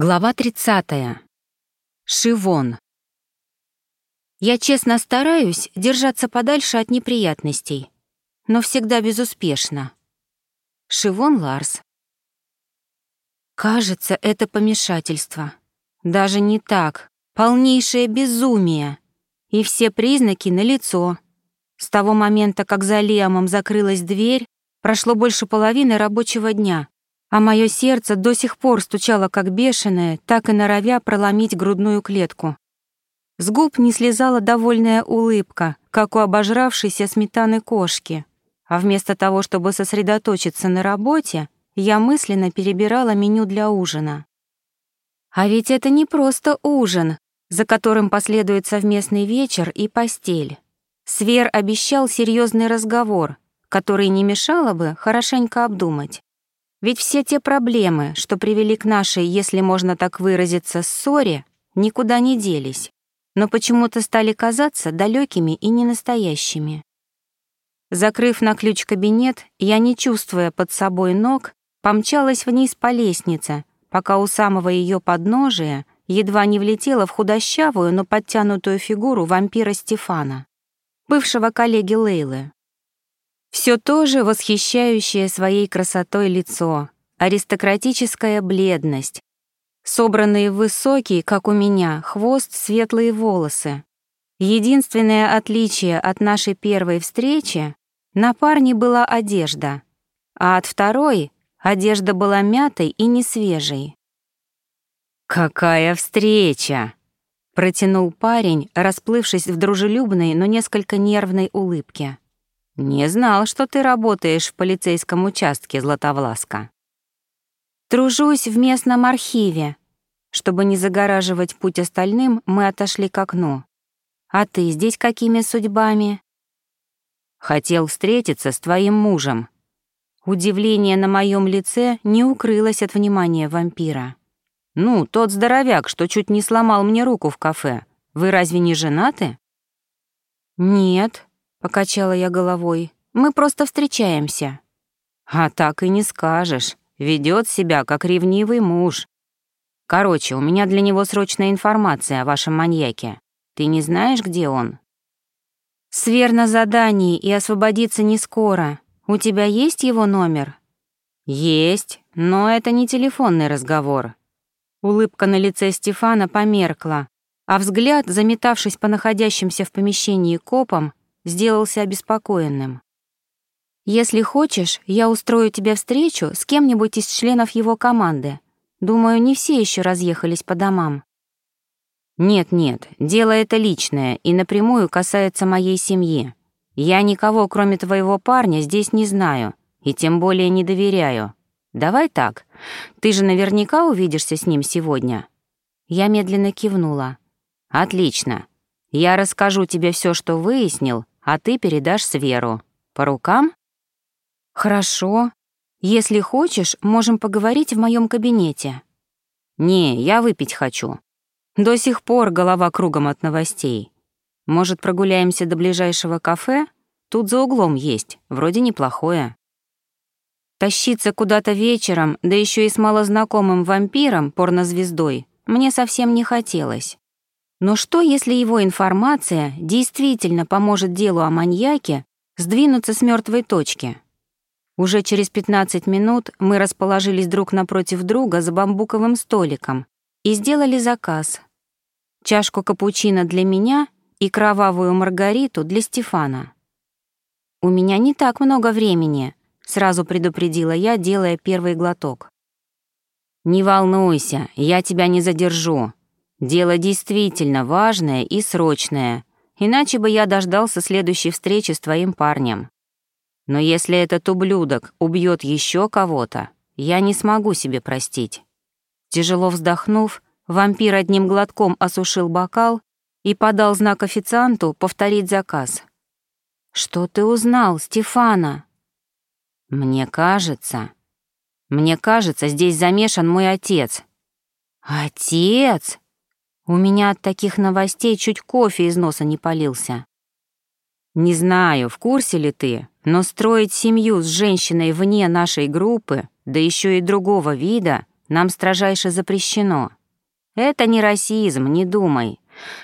Глава 30. Шивон. Я честно стараюсь держаться подальше от неприятностей, но всегда безуспешно. Шивон Ларс. Кажется, это помешательство. Даже не так. Полнейшее безумие. И все признаки налицо. С того момента, как за Лиамом закрылась дверь, прошло больше половины рабочего дня а мое сердце до сих пор стучало как бешеное, так и норовя проломить грудную клетку. С губ не слезала довольная улыбка, как у обожравшейся сметаны кошки, а вместо того, чтобы сосредоточиться на работе, я мысленно перебирала меню для ужина. А ведь это не просто ужин, за которым последует совместный вечер и постель. Свер обещал серьезный разговор, который не мешало бы хорошенько обдумать. Ведь все те проблемы, что привели к нашей, если можно так выразиться, ссоре, никуда не делись, но почему-то стали казаться далекими и ненастоящими. Закрыв на ключ кабинет, я, не чувствуя под собой ног, помчалась вниз по лестнице, пока у самого ее подножия едва не влетела в худощавую, но подтянутую фигуру вампира Стефана, бывшего коллеги Лейлы. Все то же восхищающее своей красотой лицо, аристократическая бледность, собранные в высокий, как у меня, хвост светлые волосы. Единственное отличие от нашей первой встречи — на парне была одежда, а от второй одежда была мятой и несвежей. «Какая встреча!» — протянул парень, расплывшись в дружелюбной, но несколько нервной улыбке. «Не знал, что ты работаешь в полицейском участке, Златовласка». «Тружусь в местном архиве». Чтобы не загораживать путь остальным, мы отошли к окну. «А ты здесь какими судьбами?» «Хотел встретиться с твоим мужем». Удивление на моем лице не укрылось от внимания вампира. «Ну, тот здоровяк, что чуть не сломал мне руку в кафе. Вы разве не женаты?» «Нет», — покачала я головой. «Мы просто встречаемся». «А так и не скажешь. Ведет себя, как ревнивый муж. Короче, у меня для него срочная информация о вашем маньяке. Ты не знаешь, где он?» «Свер на задании и освободиться не скоро. У тебя есть его номер?» «Есть, но это не телефонный разговор». Улыбка на лице Стефана померкла, а взгляд, заметавшись по находящимся в помещении копам, сделался обеспокоенным. «Если хочешь, я устрою тебе встречу с кем-нибудь из членов его команды. Думаю, не все еще разъехались по домам». «Нет-нет, дело это личное и напрямую касается моей семьи. Я никого, кроме твоего парня, здесь не знаю и тем более не доверяю. Давай так, ты же наверняка увидишься с ним сегодня». Я медленно кивнула. «Отлично. Я расскажу тебе все, что выяснил, а ты передашь Сверу. По рукам? Хорошо. Если хочешь, можем поговорить в моем кабинете. Не, я выпить хочу. До сих пор голова кругом от новостей. Может, прогуляемся до ближайшего кафе? Тут за углом есть, вроде неплохое. Тащиться куда-то вечером, да еще и с малознакомым вампиром, порнозвездой, мне совсем не хотелось. Но что, если его информация действительно поможет делу о маньяке сдвинуться с мертвой точки? Уже через 15 минут мы расположились друг напротив друга за бамбуковым столиком и сделали заказ. Чашку капучино для меня и кровавую маргариту для Стефана. «У меня не так много времени», — сразу предупредила я, делая первый глоток. «Не волнуйся, я тебя не задержу», Дело действительно важное и срочное, иначе бы я дождался следующей встречи с твоим парнем. Но если этот ублюдок убьет еще кого-то, я не смогу себе простить». Тяжело вздохнув, вампир одним глотком осушил бокал и подал знак официанту повторить заказ. «Что ты узнал, Стефана?» «Мне кажется... Мне кажется, здесь замешан мой отец». «Отец?» У меня от таких новостей чуть кофе из носа не полился. Не знаю, в курсе ли ты, но строить семью с женщиной вне нашей группы, да еще и другого вида, нам строжайше запрещено. Это не расизм, не думай.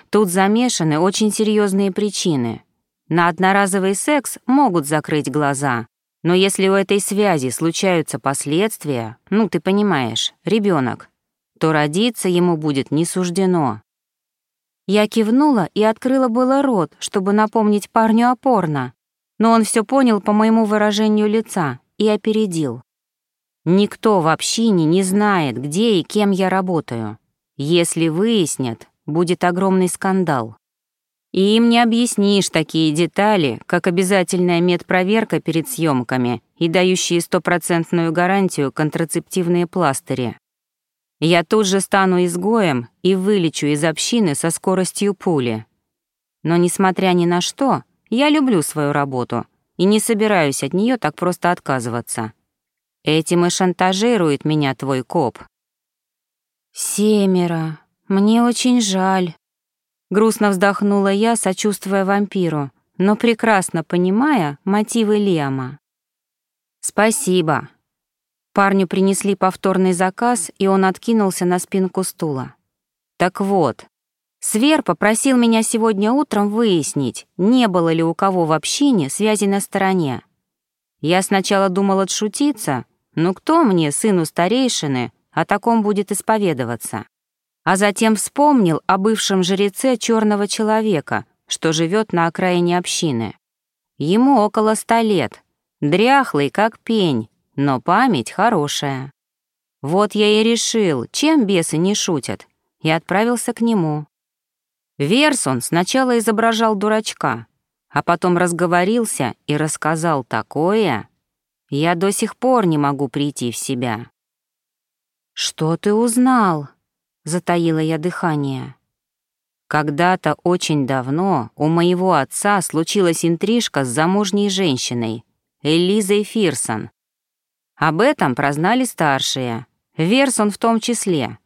Тут замешаны очень серьезные причины. На одноразовый секс могут закрыть глаза, но если у этой связи случаются последствия, ну, ты понимаешь, ребенок, то родиться ему будет не суждено. Я кивнула и открыла было рот, чтобы напомнить парню опорно, но он все понял по моему выражению лица и опередил. Никто в общине не знает, где и кем я работаю. Если выяснят, будет огромный скандал. И им не объяснишь такие детали, как обязательная медпроверка перед съемками и дающие стопроцентную гарантию контрацептивные пластыри. Я тут же стану изгоем и вылечу из общины со скоростью пули. Но, несмотря ни на что, я люблю свою работу и не собираюсь от нее так просто отказываться. Этим и шантажирует меня твой коп. «Семеро. Мне очень жаль». Грустно вздохнула я, сочувствуя вампиру, но прекрасно понимая мотивы Лиама. «Спасибо», Парню принесли повторный заказ, и он откинулся на спинку стула. Так вот, Свер попросил меня сегодня утром выяснить, не было ли у кого в общине связи на стороне. Я сначала думал отшутиться, но кто мне, сыну старейшины, о таком будет исповедоваться? А затем вспомнил о бывшем жреце черного человека, что живет на окраине общины. Ему около ста лет, дряхлый, как пень, но память хорошая. Вот я и решил, чем бесы не шутят, и отправился к нему. Версон сначала изображал дурачка, а потом разговорился и рассказал такое, я до сих пор не могу прийти в себя. «Что ты узнал?» — затаила я дыхание. Когда-то очень давно у моего отца случилась интрижка с замужней женщиной, Элизой Фирсон, об этом прознали старшие, Версон в том числе,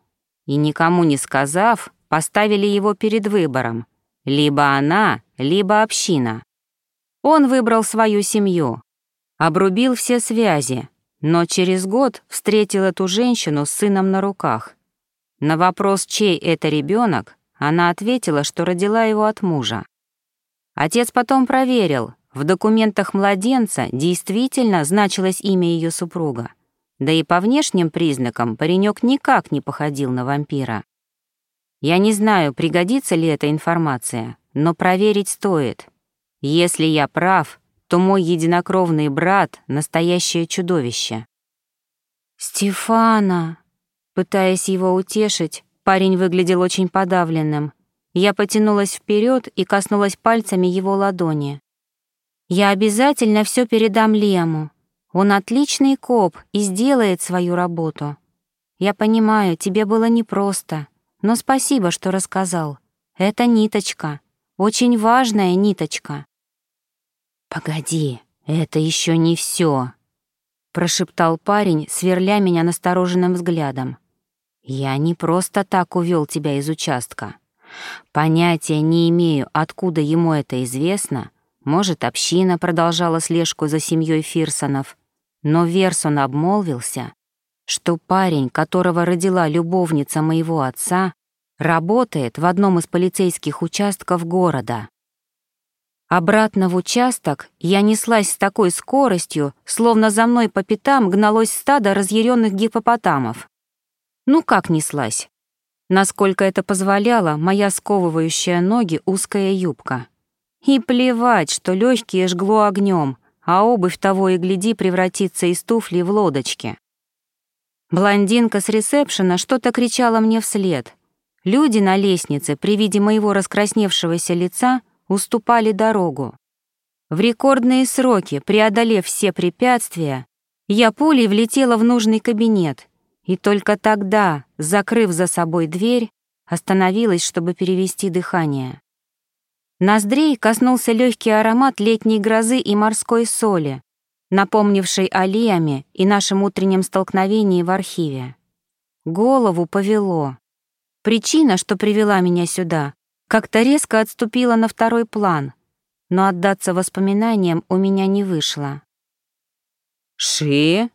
и никому не сказав, поставили его перед выбором. Либо она, либо община. Он выбрал свою семью, обрубил все связи, но через год встретил эту женщину с сыном на руках. На вопрос, чей это ребенок, она ответила, что родила его от мужа. Отец потом проверил, в документах младенца действительно значилось имя ее супруга. Да и по внешним признакам паренек никак не походил на вампира. Я не знаю, пригодится ли эта информация, но проверить стоит. Если я прав, то мой единокровный брат — настоящее чудовище. «Стефана!» Пытаясь его утешить, парень выглядел очень подавленным. Я потянулась вперед и коснулась пальцами его ладони. Я обязательно все передам Лему. Он отличный коп и сделает свою работу. Я понимаю, тебе было непросто, но спасибо, что рассказал. Это ниточка, очень важная ниточка. Погоди, это еще не все, прошептал парень, сверля меня настороженным взглядом. Я не просто так увел тебя из участка. Понятия не имею, откуда ему это известно, может, община продолжала слежку за семьей Фирсонов, но Версон обмолвился, что парень, которого родила любовница моего отца, работает в одном из полицейских участков города. Обратно в участок я неслась с такой скоростью, словно за мной по пятам гналось стадо разъяренных гипопотамов. Ну как неслась? Насколько это позволяла моя сковывающая ноги узкая юбка. И плевать, что легкие жгло огнем, а обувь того и гляди превратится из туфли в лодочки. Блондинка с ресепшена что-то кричала мне вслед. Люди на лестнице при виде моего раскрасневшегося лица уступали дорогу. В рекордные сроки, преодолев все препятствия, я пулей влетела в нужный кабинет, и только тогда, закрыв за собой дверь, остановилась, чтобы перевести дыхание. Ноздрей коснулся легкий аромат летней грозы и морской соли, напомнивший о Лиаме и нашем утреннем столкновении в архиве. Голову повело. Причина, что привела меня сюда, как-то резко отступила на второй план, но отдаться воспоминаниям у меня не вышло. «Ши?»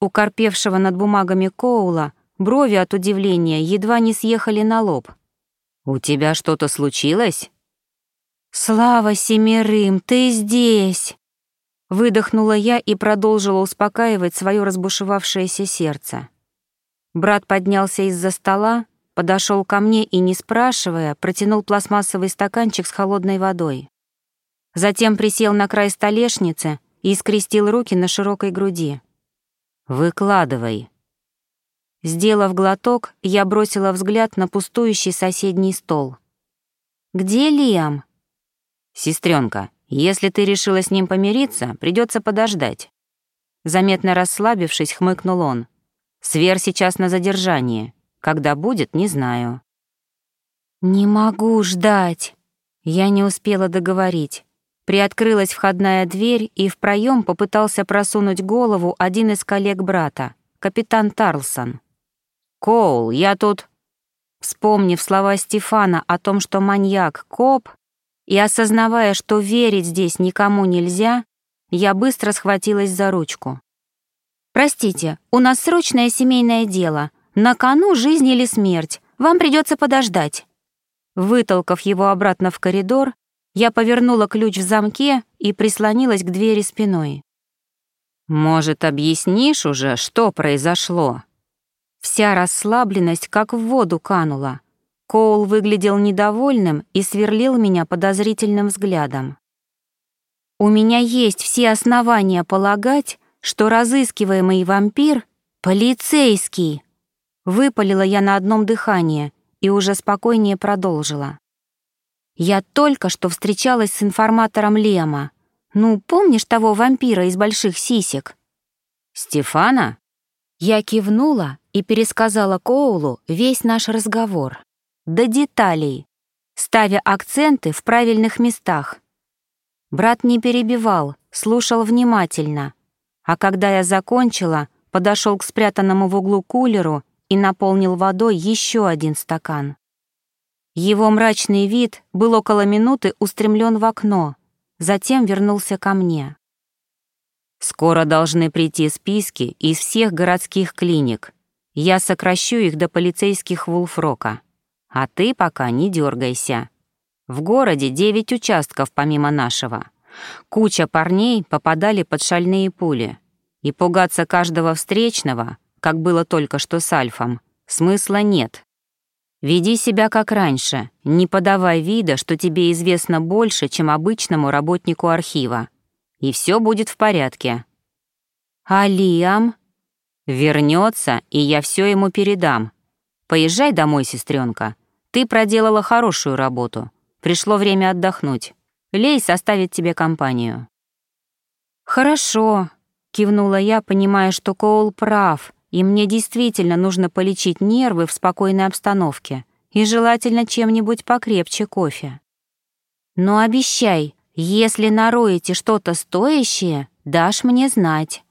У корпевшего над бумагами Коула Брови от удивления едва не съехали на лоб. «У тебя что-то случилось?» «Слава семерым, ты здесь!» Выдохнула я и продолжила успокаивать свое разбушевавшееся сердце. Брат поднялся из-за стола, подошел ко мне и, не спрашивая, протянул пластмассовый стаканчик с холодной водой. Затем присел на край столешницы и скрестил руки на широкой груди. «Выкладывай». Сделав глоток, я бросила взгляд на пустующий соседний стол. «Где Лиам?» «Сестренка, если ты решила с ним помириться, придется подождать». Заметно расслабившись, хмыкнул он. «Свер сейчас на задержании. Когда будет, не знаю». «Не могу ждать». Я не успела договорить. Приоткрылась входная дверь, и в проем попытался просунуть голову один из коллег брата, капитан Тарлсон. «Коул, я тут...» Вспомнив слова Стефана о том, что маньяк — коп, и осознавая, что верить здесь никому нельзя, я быстро схватилась за ручку. «Простите, у нас срочное семейное дело. На кону жизнь или смерть. Вам придется подождать». Вытолкав его обратно в коридор, я повернула ключ в замке и прислонилась к двери спиной. «Может, объяснишь уже, что произошло?» Вся расслабленность как в воду канула. Коул выглядел недовольным и сверлил меня подозрительным взглядом. «У меня есть все основания полагать, что разыскиваемый вампир — полицейский!» Выпалила я на одном дыхании и уже спокойнее продолжила. «Я только что встречалась с информатором Лема. Ну, помнишь того вампира из больших сисек?» «Стефана?» Я кивнула и пересказала Коулу весь наш разговор до деталей, ставя акценты в правильных местах. Брат не перебивал, слушал внимательно, а когда я закончила, подошел к спрятанному в углу кулеру и наполнил водой еще один стакан. Его мрачный вид был около минуты устремлен в окно, затем вернулся ко мне. «Скоро должны прийти списки из всех городских клиник. Я сокращу их до полицейских Вулфрока. А ты пока не дергайся. В городе девять участков помимо нашего. Куча парней попадали под шальные пули. И пугаться каждого встречного, как было только что с Альфом, смысла нет. Веди себя как раньше, не подавай вида, что тебе известно больше, чем обычному работнику архива. И все будет в порядке. А? Вернется, и я все ему передам. Поезжай домой, сестренка. Ты проделала хорошую работу. Пришло время отдохнуть. Лей составит тебе компанию». «Хорошо», — кивнула я, понимая, что Коул прав, и мне действительно нужно полечить нервы в спокойной обстановке и желательно чем-нибудь покрепче кофе. «Но обещай, если нароете что-то стоящее, дашь мне знать».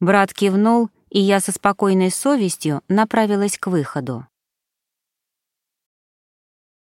Брат кивнул, и я со спокойной совестью направилась к выходу.